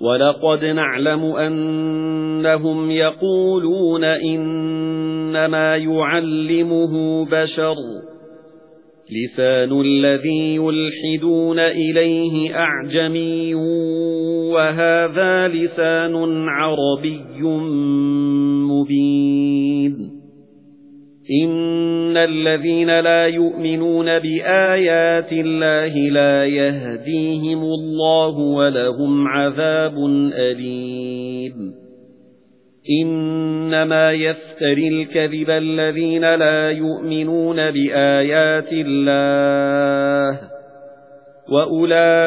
وَلَقَدْ نَعْلَمُ أَنَّهُمْ يَقُولُونَ إِنَّمَا يُعَلِّمُهُ بَشَرٌ. لِسَانُ الَّذِي يُلْحِدُونَ إِلَيْهِ أَعْجَمِيٌّ وَهَذَا لِسَانٌ عَرَبِيٌّ مُبِينٌ. إِنَّ الَّذِينَ لَا يُؤْمِنُونَ بِآيَاتِ اللَّهِ لَا يَهْدِيهِمُ اللَّهُ وَلَهُمْ عَذَابٌ أَلِيمٌ إِنَّمَا يَفْتَرِي الْكَذِبَ الَّذِينَ لَا يُؤْمِنُونَ بِآيَاتِ اللَّهِ وَأُولَئِكَ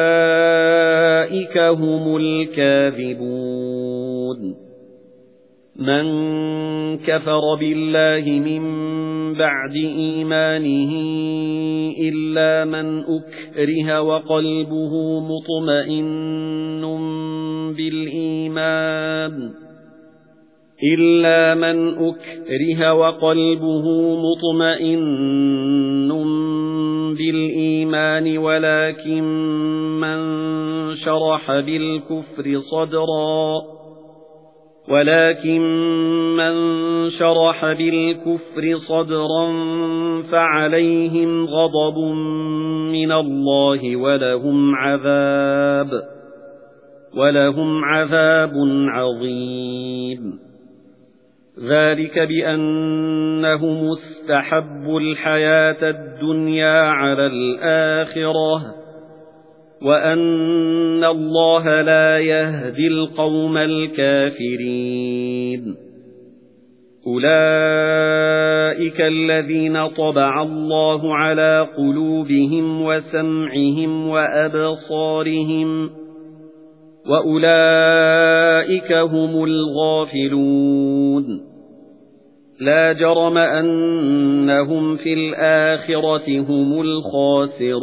هُمُ الْكَاذِبُونَ مَنْ كَفَرَ بِاللَّهِ مِنْ بَعْدِ إِيمَانِهِ إِلَّا مَنْ أُكْرِهَ وَقَلْبُهُ مُطْمَئِنٌّ بِالْإِيمَانِ إِلَّا مَنْ أُكْرِهَ وَقَلْبُهُ مُطْمَئِنٌّ بِالْإِيمَانِ وَلَكِنْ مَنْ شَرَحَ بِالْكُفْرِ صَدْرًا وَلَكِن مَّن شَرَحَ بِالْكُفْرِ صَدْرًا فَعَلَيْهِمْ غَضَبٌ مِّنَ اللَّهِ وَلَهُمْ عَذَابٌ وَلَهُمْ عَذَابٌ عَظِيمٌ. ذَلِكَ بِأَنَّهُمُ اسْتَحَبُّوا الْحَيَاةَ الدُّنْيَا عَلَى الْآخِرَةِ. وَأَنَّ اللَّهَ لَا يَهْدِي الْقَوْمَ الْكَافِرِينَ أُولَئِكَ الَّذِينَ طَبَعَ اللَّهُ عَلَى قُلُوبِهِمْ وَسَمْعِهِمْ وَأَبْصَارِهِمْ وَأُولَئِكَ هُمُ الْغَافِلُونَ لَا جَرَمَ أَنَّهُمْ فِي الْآخِرَةِ هُمُ الْخَاسِرُونَ